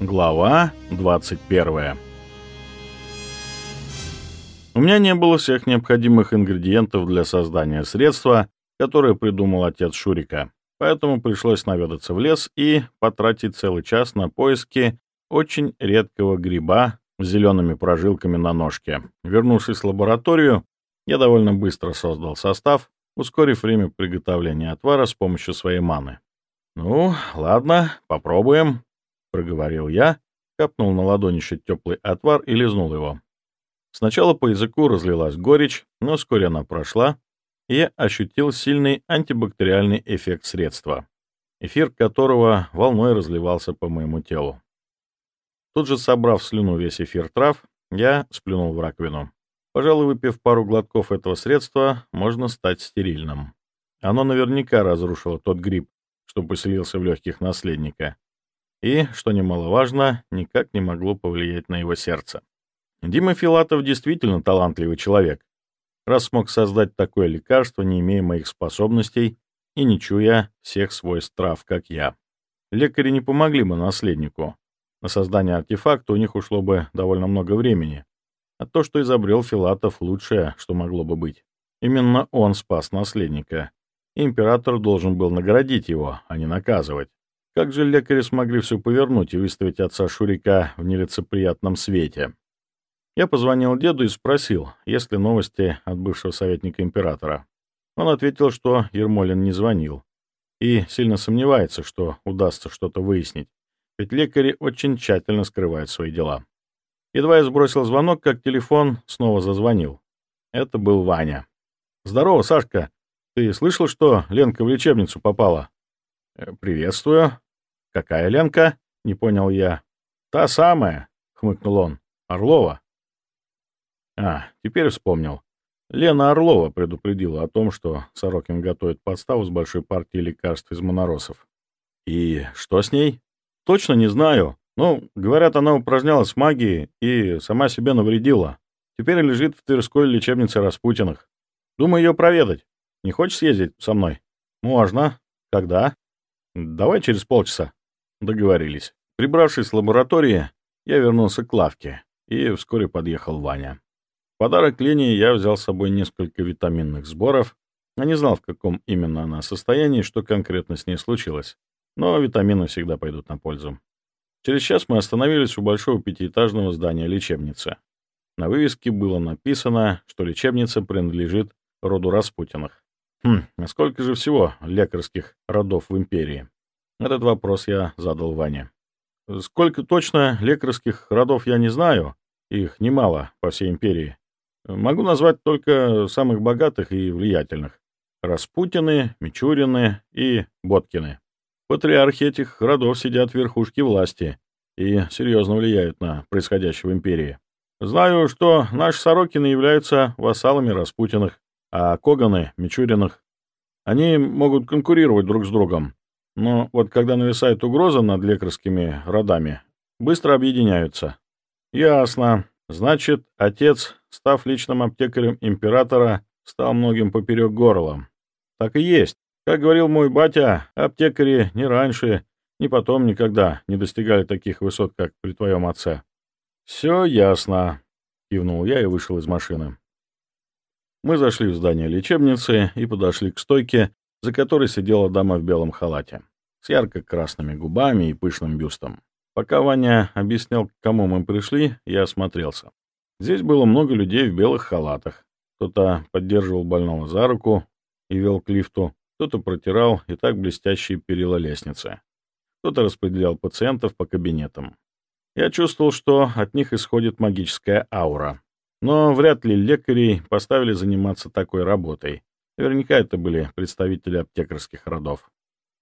Глава 21 У меня не было всех необходимых ингредиентов для создания средства, которое придумал отец Шурика, поэтому пришлось наведаться в лес и потратить целый час на поиски очень редкого гриба с зелеными прожилками на ножке. Вернувшись в лабораторию, я довольно быстро создал состав, ускорив время приготовления отвара с помощью своей маны. «Ну, ладно, попробуем», — проговорил я, капнул на ладонище теплый отвар и лизнул его. Сначала по языку разлилась горечь, но вскоре она прошла, и я ощутил сильный антибактериальный эффект средства, эфир которого волной разливался по моему телу. Тут же, собрав слюну весь эфир трав, я сплюнул в раковину. Пожалуй, выпив пару глотков этого средства, можно стать стерильным. Оно наверняка разрушило тот гриб, что поселился в легких наследника, и, что немаловажно, никак не могло повлиять на его сердце. Дима Филатов действительно талантливый человек, раз смог создать такое лекарство, не имея моих способностей и не чуя всех свойств трав, как я. Лекари не помогли бы наследнику. На создание артефакта у них ушло бы довольно много времени. А то, что изобрел Филатов, лучшее, что могло бы быть. Именно он спас наследника. Император должен был наградить его, а не наказывать. Как же лекари смогли все повернуть и выставить отца Шурика в нелицеприятном свете? Я позвонил деду и спросил, есть ли новости от бывшего советника императора. Он ответил, что Ермолин не звонил и сильно сомневается, что удастся что-то выяснить, ведь лекари очень тщательно скрывают свои дела. Едва я сбросил звонок, как телефон снова зазвонил. Это был Ваня. «Здорово, Сашка. Ты слышал, что Ленка в лечебницу попала?» «Э, «Приветствую. «Какая Ленка?» — не понял я. «Та самая», — хмыкнул он. «Орлова». А, теперь вспомнил. Лена Орлова предупредила о том, что Сорокин готовит подставу с большой партией лекарств из моноросов. «И что с ней?» «Точно не знаю. Ну, говорят, она упражнялась в магии и сама себе навредила. Теперь лежит в Тверской лечебнице Распутиных. Думаю ее проведать. Не хочешь съездить со мной?» «Можно. Когда?» «Давай через полчаса». Договорились. Прибравшись в лаборатории, я вернулся к лавке, и вскоре подъехал Ваня. В подарок Лене я взял с собой несколько витаминных сборов, а не знал, в каком именно она состоянии, что конкретно с ней случилось. Но витамины всегда пойдут на пользу. Через час мы остановились у большого пятиэтажного здания лечебницы. На вывеске было написано, что лечебница принадлежит роду Распутиных. Хм, а сколько же всего лекарских родов в империи? Этот вопрос я задал Ване. Сколько точно лекарских родов я не знаю, их немало по всей империи. Могу назвать только самых богатых и влиятельных. Распутины, Мичурины и Боткины. Патриархи этих родов сидят в верхушке власти и серьезно влияют на происходящее в империи. Знаю, что наши Сорокины являются вассалами Распутиных, а Коганы — Мичуриных. Они могут конкурировать друг с другом, но вот когда нависает угроза над лекарскими родами, быстро объединяются. Ясно. Значит, отец, став личным аптекарем императора, стал многим поперек горла. Так и есть. Как говорил мой батя, аптекари ни раньше, ни потом никогда не достигали таких высот, как при твоем отце. «Все ясно», — кивнул я и вышел из машины. Мы зашли в здание лечебницы и подошли к стойке, за которой сидела дама в белом халате, с ярко-красными губами и пышным бюстом. Пока Ваня объяснял, к кому мы пришли, я осмотрелся. Здесь было много людей в белых халатах. Кто-то поддерживал больного за руку и вел к лифту, кто-то протирал и так блестящие перила лестницы. Кто-то распределял пациентов по кабинетам. Я чувствовал, что от них исходит магическая аура. Но вряд ли лекарей поставили заниматься такой работой. Наверняка это были представители аптекарских родов.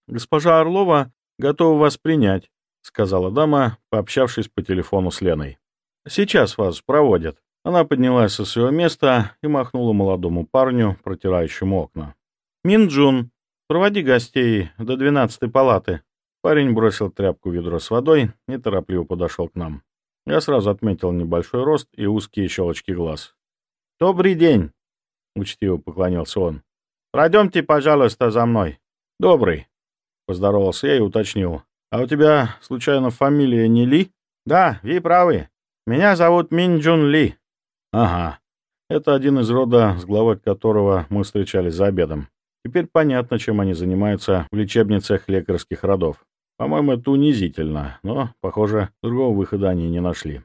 «Госпожа Орлова готова вас принять», — сказала дама, пообщавшись по телефону с Леной. «Сейчас вас проводят». Она поднялась со своего места и махнула молодому парню, протирающему окна. «Минджун, проводи гостей до двенадцатой палаты». Парень бросил тряпку в ведро с водой и торопливо подошел к нам. Я сразу отметил небольшой рост и узкие щелочки глаз. «Добрый день!» — учтиво поклонился он. «Пройдемте, пожалуйста, за мной». «Добрый», — поздоровался я и уточнил. А у тебя, случайно, фамилия не Ли? Да, вы правы. Меня зовут Мин Джун Ли. Ага. Это один из рода, с главой которого мы встречались за обедом. Теперь понятно, чем они занимаются в лечебницах лекарских родов. По-моему, это унизительно, но, похоже, другого выхода они не нашли.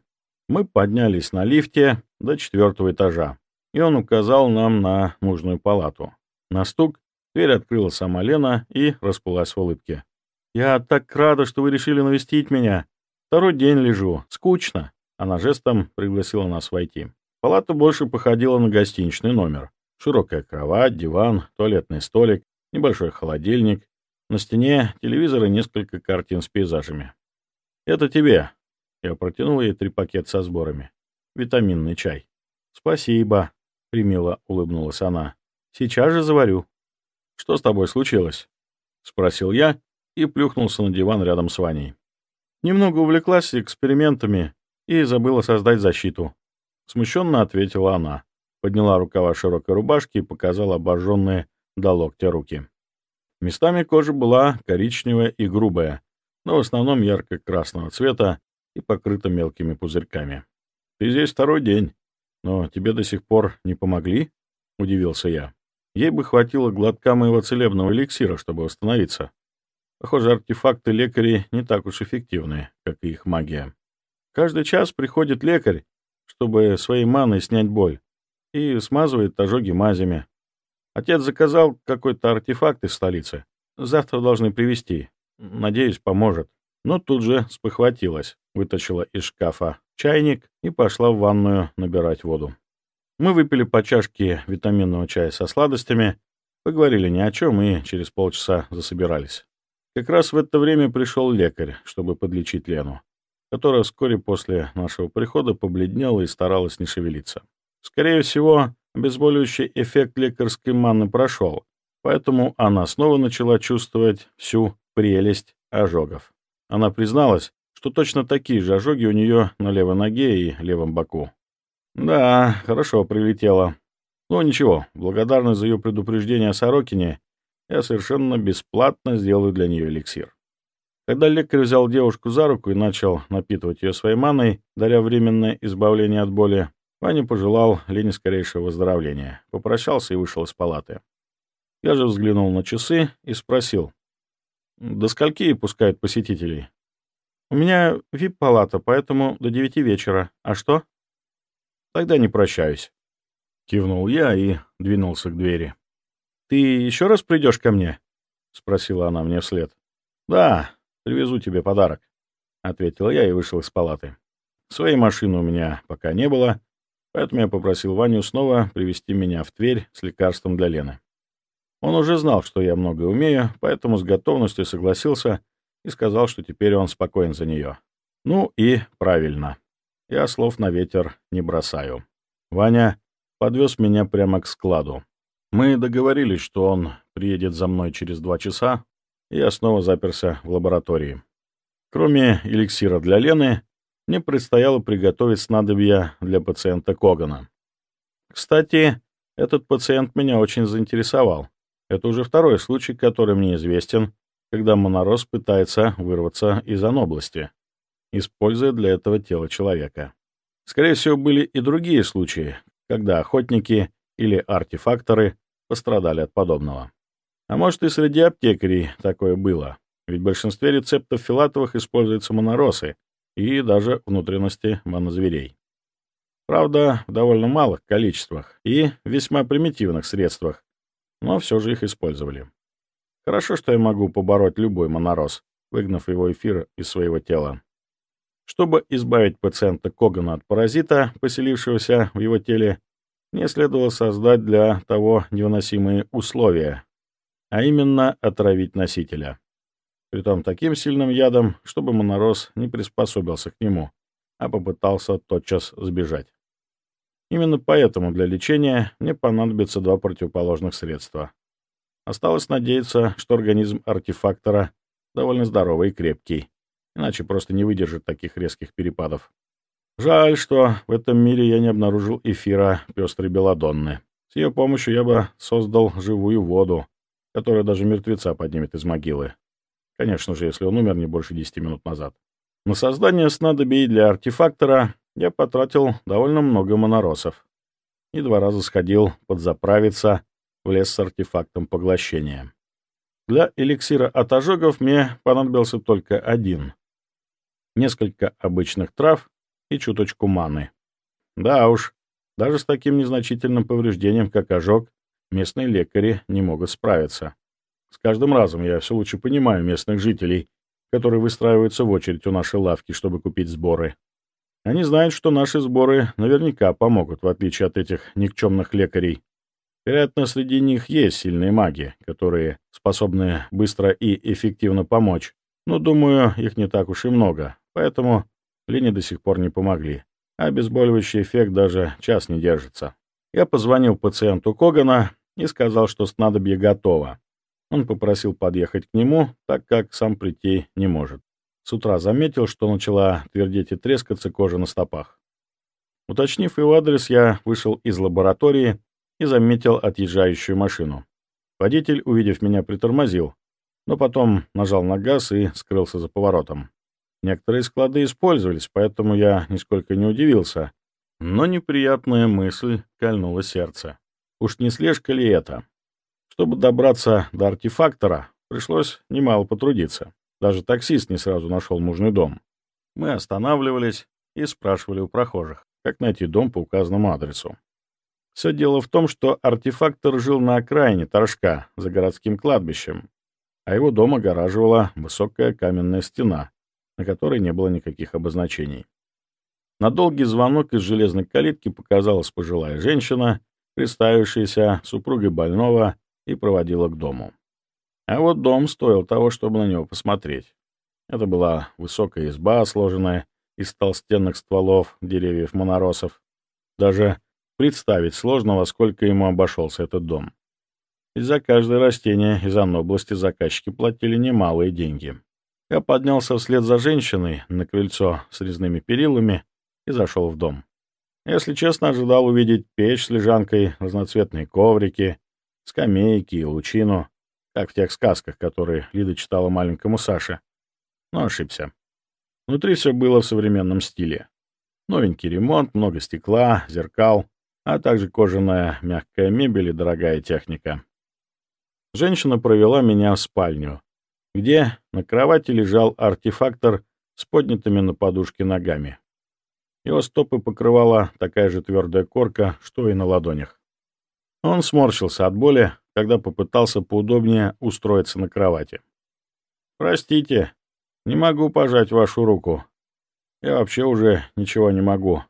Мы поднялись на лифте до четвертого этажа, и он указал нам на нужную палату. На стук дверь открыла сама Лена и расплылась в улыбке. «Я так рада, что вы решили навестить меня. Второй день лежу. Скучно». Она жестом пригласила нас войти. Палата больше походила на гостиничный номер. Широкая кровать, диван, туалетный столик, небольшой холодильник. На стене телевизор и несколько картин с пейзажами. «Это тебе». Я протянул ей три пакета со сборами. Витаминный чай. «Спасибо», — примило улыбнулась она. «Сейчас же заварю». «Что с тобой случилось?» — спросил я и плюхнулся на диван рядом с Ваней. Немного увлеклась экспериментами и забыла создать защиту. Смущенно ответила она подняла рукава широкой рубашки и показала обожженные до локтя руки. Местами кожа была коричневая и грубая, но в основном ярко-красного цвета и покрыта мелкими пузырьками. «Ты здесь второй день, но тебе до сих пор не помогли?» — удивился я. Ей бы хватило глотка моего целебного эликсира, чтобы восстановиться. Похоже, артефакты лекарей не так уж эффективны, как и их магия. Каждый час приходит лекарь, чтобы своей маной снять боль и смазывает ожоги мазями. Отец заказал какой-то артефакт из столицы. Завтра должны привезти. Надеюсь, поможет. Но тут же спохватилась, вытащила из шкафа чайник и пошла в ванную набирать воду. Мы выпили по чашке витаминного чая со сладостями, поговорили ни о чем и через полчаса засобирались. Как раз в это время пришел лекарь, чтобы подлечить Лену, которая вскоре после нашего прихода побледнела и старалась не шевелиться. Скорее всего, обезболивающий эффект лекарской манны прошел, поэтому она снова начала чувствовать всю прелесть ожогов. Она призналась, что точно такие же ожоги у нее на левой ноге и левом боку. Да, хорошо прилетела. Ну ничего, благодарна за ее предупреждение о Сорокине, я совершенно бесплатно сделаю для нее эликсир. Когда лекарь взял девушку за руку и начал напитывать ее своей маной, даря временное избавление от боли, Ваня пожелал Лене скорейшего выздоровления, попрощался и вышел из палаты. Я же взглянул на часы и спросил, «До скольки пускают посетителей?» «У меня вип-палата, поэтому до девяти вечера. А что?» «Тогда не прощаюсь», — кивнул я и двинулся к двери. «Ты еще раз придешь ко мне?» — спросила она мне вслед. «Да, привезу тебе подарок», — ответил я и вышел из палаты. Своей машины у меня пока не было, Поэтому я попросил Ваню снова привести меня в Тверь с лекарством для Лены. Он уже знал, что я много умею, поэтому с готовностью согласился и сказал, что теперь он спокоен за нее. Ну и правильно. Я слов на ветер не бросаю. Ваня подвез меня прямо к складу. Мы договорились, что он приедет за мной через два часа, и я снова заперся в лаборатории. Кроме эликсира для Лены, мне предстояло приготовить снадобья для пациента Когана. Кстати, этот пациент меня очень заинтересовал. Это уже второй случай, который мне известен, когда монорос пытается вырваться из анобласти, используя для этого тело человека. Скорее всего, были и другие случаи, когда охотники или артефакторы пострадали от подобного. А может и среди аптекарей такое было, ведь в большинстве рецептов филатовых используются моноросы, и даже внутренности монозверей. Правда, в довольно малых количествах и весьма примитивных средствах, но все же их использовали. Хорошо, что я могу побороть любой монороз, выгнав его эфир из своего тела. Чтобы избавить пациента Когана от паразита, поселившегося в его теле, мне следовало создать для того невыносимые условия, а именно отравить носителя притом таким сильным ядом, чтобы монорос не приспособился к нему, а попытался тотчас сбежать. Именно поэтому для лечения мне понадобится два противоположных средства. Осталось надеяться, что организм артефактора довольно здоровый и крепкий, иначе просто не выдержит таких резких перепадов. Жаль, что в этом мире я не обнаружил эфира пестрой белодонны. С ее помощью я бы создал живую воду, которая даже мертвеца поднимет из могилы. Конечно же, если он умер не больше 10 минут назад. На создание снадобий для артефактора я потратил довольно много моноросов. И два раза сходил подзаправиться в лес с артефактом поглощения. Для эликсира от ожогов мне понадобился только один. Несколько обычных трав и чуточку маны. Да уж, даже с таким незначительным повреждением, как ожог, местные лекари не могут справиться. С каждым разом я все лучше понимаю местных жителей, которые выстраиваются в очередь у нашей лавки, чтобы купить сборы. Они знают, что наши сборы наверняка помогут, в отличие от этих никчемных лекарей. Вероятно, среди них есть сильные маги, которые способны быстро и эффективно помочь, но, думаю, их не так уж и много, поэтому Лене до сих пор не помогли, а обезболивающий эффект даже час не держится. Я позвонил пациенту Когана и сказал, что снадобье готово. Он попросил подъехать к нему, так как сам прийти не может. С утра заметил, что начала твердеть и трескаться кожа на стопах. Уточнив его адрес, я вышел из лаборатории и заметил отъезжающую машину. Водитель, увидев меня, притормозил, но потом нажал на газ и скрылся за поворотом. Некоторые склады использовались, поэтому я нисколько не удивился, но неприятная мысль кольнула сердце. Уж не слежка ли это? Чтобы добраться до артефактора, пришлось немало потрудиться. Даже таксист не сразу нашел нужный дом. Мы останавливались и спрашивали у прохожих, как найти дом по указанному адресу. Все дело в том, что артефактор жил на окраине Торжка, за городским кладбищем, а его дом огораживала высокая каменная стена, на которой не было никаких обозначений. На долгий звонок из железной калитки показалась пожилая женщина, представившаяся супругой больного, и проводила к дому. А вот дом стоил того, чтобы на него посмотреть. Это была высокая изба, сложенная из толстенных стволов деревьев моноросов. Даже Представить сложно, во сколько ему обошелся этот дом. Ведь за каждое растение из области заказчики платили немалые деньги. Я поднялся вслед за женщиной на крыльцо с резными перилами и зашел в дом. Если честно, ожидал увидеть печь с лежанкой, разноцветные коврики, скамейки и лучину, как в тех сказках, которые Лида читала маленькому Саше. Но ошибся. Внутри все было в современном стиле. Новенький ремонт, много стекла, зеркал, а также кожаная мягкая мебель и дорогая техника. Женщина провела меня в спальню, где на кровати лежал артефактор с поднятыми на подушке ногами. Его стопы покрывала такая же твердая корка, что и на ладонях. Он сморщился от боли, когда попытался поудобнее устроиться на кровати. «Простите, не могу пожать вашу руку. Я вообще уже ничего не могу.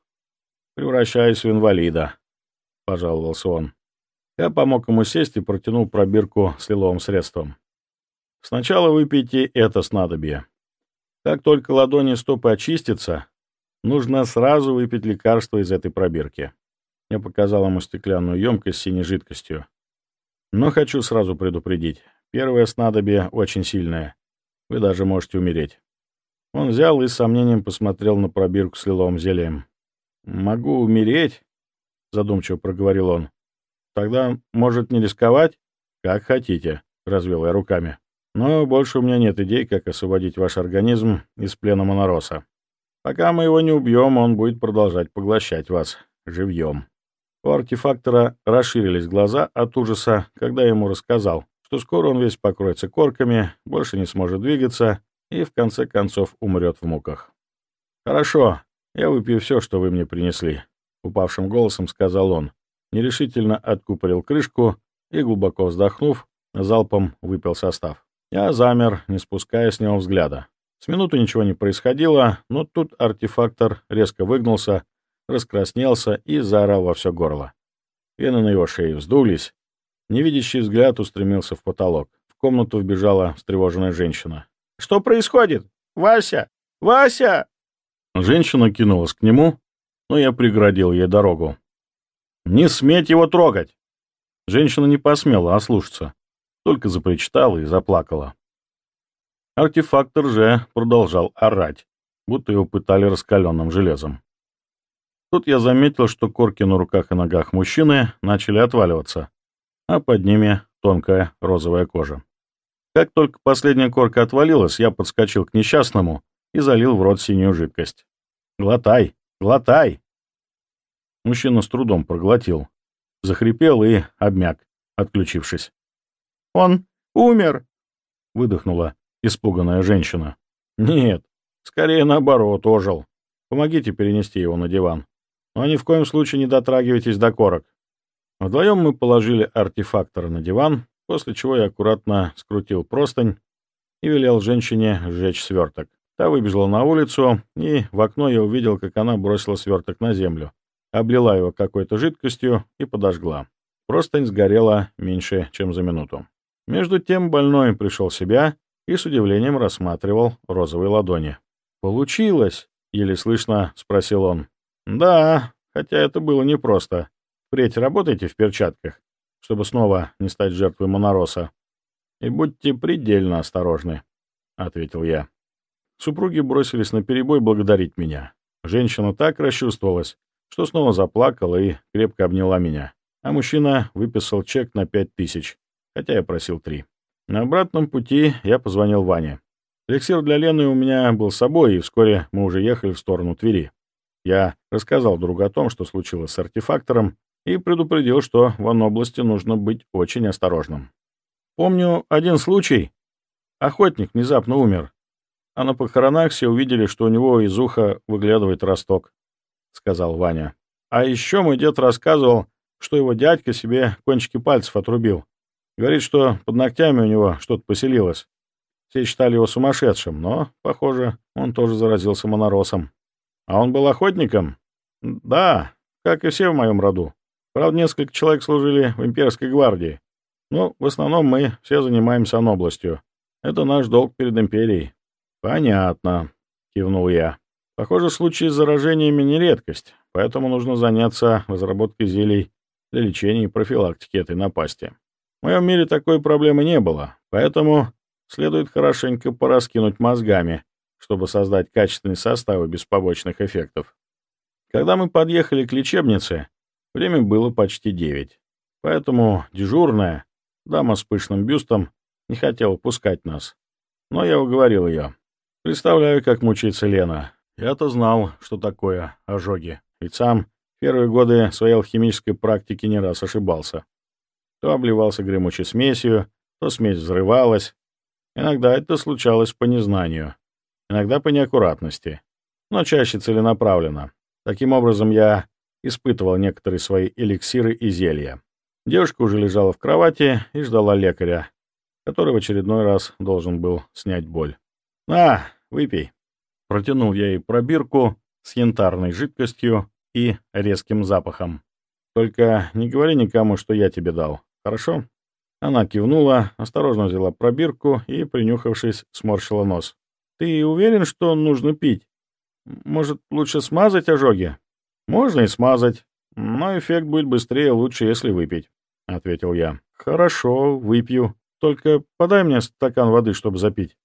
Превращаюсь в инвалида», — пожаловался он. Я помог ему сесть и протянул пробирку с лиловым средством. «Сначала выпейте это снадобье. Как только ладони стопы очистятся, нужно сразу выпить лекарство из этой пробирки». Я показал ему стеклянную емкость с синей жидкостью. Но хочу сразу предупредить. Первое снадобье очень сильное. Вы даже можете умереть. Он взял и с сомнением посмотрел на пробирку с лиловым зельем. «Могу умереть?» — задумчиво проговорил он. «Тогда, может, не рисковать?» «Как хотите», — развел я руками. «Но больше у меня нет идей, как освободить ваш организм из плена монороса. Пока мы его не убьем, он будет продолжать поглощать вас живьем». У артефактора расширились глаза от ужаса, когда я ему рассказал, что скоро он весь покроется корками, больше не сможет двигаться и, в конце концов, умрет в муках. «Хорошо, я выпью все, что вы мне принесли», — упавшим голосом сказал он. Нерешительно откупорил крышку и, глубоко вздохнув, залпом выпил состав. Я замер, не спуская с него взгляда. С минуту ничего не происходило, но тут артефактор резко выгнулся, раскраснелся и заорал во все горло. Вены на его шее вздулись. Невидящий взгляд устремился в потолок. В комнату вбежала встревоженная женщина. «Что происходит? Вася! Вася!» Женщина кинулась к нему, но я преградил ей дорогу. «Не сметь его трогать!» Женщина не посмела ослушаться, только запричитала и заплакала. Артефактор же продолжал орать, будто его пытали раскаленным железом. Тут я заметил, что корки на руках и ногах мужчины начали отваливаться, а под ними тонкая розовая кожа. Как только последняя корка отвалилась, я подскочил к несчастному и залил в рот синюю жидкость. «Глотай! Глотай!» Мужчина с трудом проглотил, захрипел и обмяк, отключившись. «Он умер!» — выдохнула испуганная женщина. «Нет, скорее наоборот, ожил. Помогите перенести его на диван. Но ни в коем случае не дотрагивайтесь до корок». Вдвоем мы положили артефактора на диван, после чего я аккуратно скрутил простынь и велел женщине сжечь сверток. Та выбежала на улицу, и в окно я увидел, как она бросила сверток на землю, облила его какой-то жидкостью и подожгла. Простынь сгорела меньше, чем за минуту. Между тем больной пришел в себя и с удивлением рассматривал розовые ладони. «Получилось?» — еле слышно спросил он. «Да, хотя это было непросто. Впредь работайте в перчатках, чтобы снова не стать жертвой монороса. И будьте предельно осторожны», — ответил я. Супруги бросились на перебой благодарить меня. Женщина так расчувствовалась, что снова заплакала и крепко обняла меня. А мужчина выписал чек на пять тысяч, хотя я просил три. На обратном пути я позвонил Ване. Эликсир для Лены у меня был с собой, и вскоре мы уже ехали в сторону Твери. Я рассказал другу о том, что случилось с артефактором, и предупредил, что в области нужно быть очень осторожным. Помню один случай. Охотник внезапно умер, а на похоронах все увидели, что у него из уха выглядывает росток, — сказал Ваня. А еще мой дед рассказывал, что его дядька себе кончики пальцев отрубил. Говорит, что под ногтями у него что-то поселилось. Все считали его сумасшедшим, но, похоже, он тоже заразился моноросом. А он был охотником? Да, как и все в моем роду. Правда, несколько человек служили в имперской гвардии. Но в основном мы все занимаемся областью. Это наш долг перед империей. Понятно, кивнул я. Похоже, случаи с заражениями не редкость, поэтому нужно заняться разработкой зелий для лечения и профилактики этой напасти. В моем мире такой проблемы не было, поэтому следует хорошенько пораскинуть мозгами, чтобы создать качественные составы без побочных эффектов. Когда мы подъехали к лечебнице, Время было почти девять. Поэтому дежурная, дама с пышным бюстом, не хотела пускать нас. Но я уговорил ее. Представляю, как мучается Лена. Я-то знал, что такое ожоги. Ведь сам первые годы своей алхимической практики не раз ошибался. То обливался гремучей смесью, то смесь взрывалась. Иногда это случалось по незнанию, иногда по неаккуратности, но чаще целенаправленно. Таким образом, я испытывал некоторые свои эликсиры и зелья. Девушка уже лежала в кровати и ждала лекаря, который в очередной раз должен был снять боль. «На, выпей!» Протянул я ей пробирку с янтарной жидкостью и резким запахом. «Только не говори никому, что я тебе дал, хорошо?» Она кивнула, осторожно взяла пробирку и, принюхавшись, сморщила нос. «Ты уверен, что нужно пить? Может, лучше смазать ожоги?» «Можно и смазать, но эффект будет быстрее и лучше, если выпить», — ответил я. «Хорошо, выпью. Только подай мне стакан воды, чтобы запить».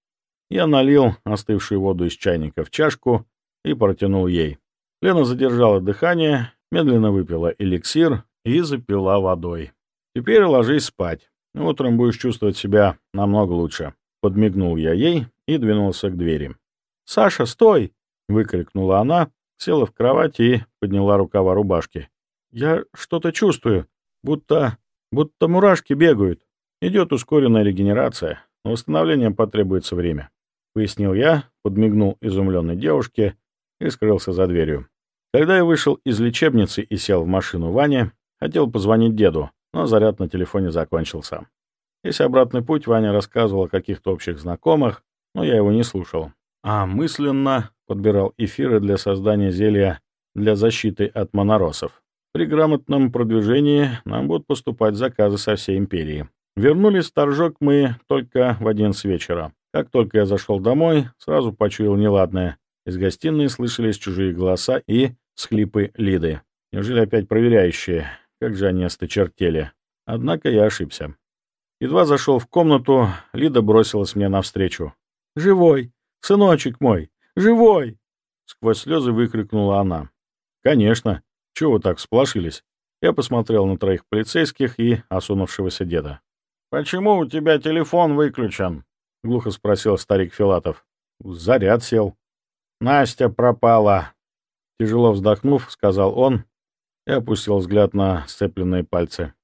Я налил остывшую воду из чайника в чашку и протянул ей. Лена задержала дыхание, медленно выпила эликсир и запила водой. «Теперь ложись спать. Утром будешь чувствовать себя намного лучше». Подмигнул я ей и двинулся к двери. «Саша, стой!» — выкрикнула она, села в кровати и подняла рукава рубашки. «Я что-то чувствую, будто... будто мурашки бегают. Идет ускоренная регенерация, но восстановлением потребуется время», — пояснил я, подмигнул изумленной девушке и скрылся за дверью. Когда я вышел из лечебницы и сел в машину Вани, хотел позвонить деду, но заряд на телефоне закончился. Весь обратный путь Ваня рассказывал о каких-то общих знакомых, но я его не слушал. А мысленно подбирал эфиры для создания зелья для защиты от моноросов. При грамотном продвижении нам будут поступать заказы со всей империи. Вернулись в Торжок мы только в один с вечера. Как только я зашел домой, сразу почуял неладное. Из гостиной слышались чужие голоса и схлипы Лиды. Неужели опять проверяющие? Как же они осточертели. Однако я ошибся. Едва зашел в комнату, Лида бросилась мне навстречу. «Живой! Сыночек мой! Живой!» Сквозь слезы выкрикнула она. «Конечно. Чего так сплошились?» Я посмотрел на троих полицейских и осунувшегося деда. почему у тебя телефон выключен?» — глухо спросил старик Филатов. «Заряд сел». «Настя пропала!» Тяжело вздохнув, сказал он и опустил взгляд на сцепленные пальцы.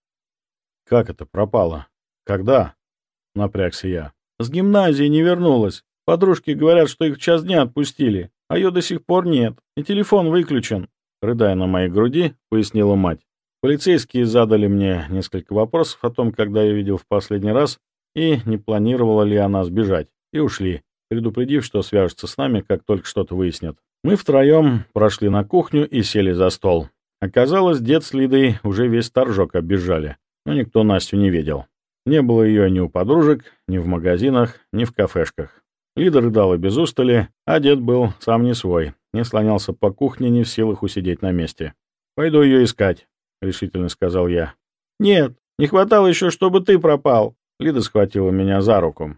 «Как это пропало? Когда?» — напрягся я. «С гимназии не вернулась. Подружки говорят, что их в час дня отпустили, а ее до сих пор нет, и телефон выключен», — рыдая на моей груди, пояснила мать. Полицейские задали мне несколько вопросов о том, когда я видел в последний раз, и не планировала ли она сбежать, и ушли, предупредив, что свяжутся с нами, как только что-то выяснят. Мы втроем прошли на кухню и сели за стол. Оказалось, дед с Лидой уже весь торжок оббежали, но никто Настю не видел. Не было ее ни у подружек, ни в магазинах, ни в кафешках. Лида рыдала без устали, а дед был сам не свой, не слонялся по кухне, не в силах усидеть на месте. «Пойду ее искать», — решительно сказал я. «Нет, не хватало еще, чтобы ты пропал». Лида схватила меня за руку.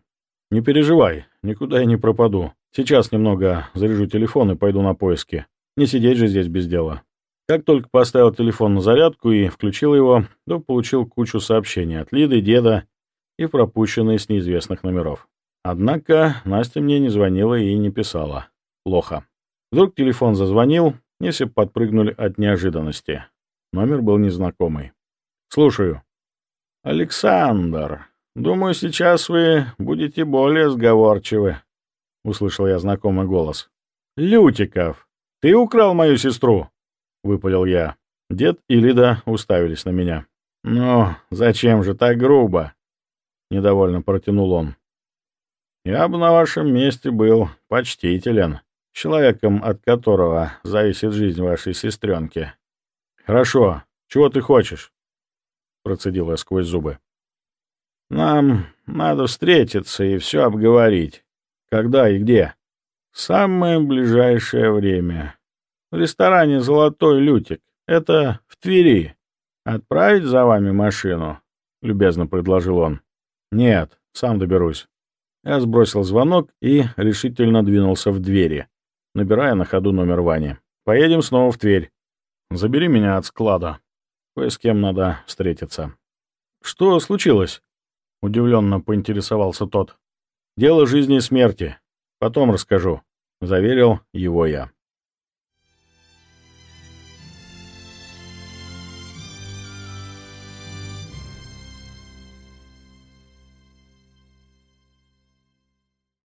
«Не переживай, никуда я не пропаду. Сейчас немного заряжу телефон и пойду на поиски. Не сидеть же здесь без дела». Как только поставил телефон на зарядку и включил его, то получил кучу сообщений от Лиды, деда и пропущенные с неизвестных номеров. Однако Настя мне не звонила и не писала. Плохо. Вдруг телефон зазвонил, и все подпрыгнули от неожиданности. Номер был незнакомый. «Слушаю». «Александр, думаю, сейчас вы будете более сговорчивы», — услышал я знакомый голос. «Лютиков, ты украл мою сестру?» — выпалил я. Дед и Лида уставились на меня. «Ну, зачем же так грубо?» — недовольно протянул он. «Я бы на вашем месте был почтителен, человеком, от которого зависит жизнь вашей сестренки». «Хорошо. Чего ты хочешь?» — процедил я сквозь зубы. «Нам надо встретиться и все обговорить. Когда и где?» «Самое ближайшее время», в ресторане «Золотой Лютик». Это в Твери. Отправить за вами машину?» — любезно предложил он. «Нет, сам доберусь». Я сбросил звонок и решительно двинулся в двери, набирая на ходу номер Вани. «Поедем снова в Тверь. Забери меня от склада. Кое с кем надо встретиться». «Что случилось?» — удивленно поинтересовался тот. «Дело жизни и смерти. Потом расскажу», — заверил его я.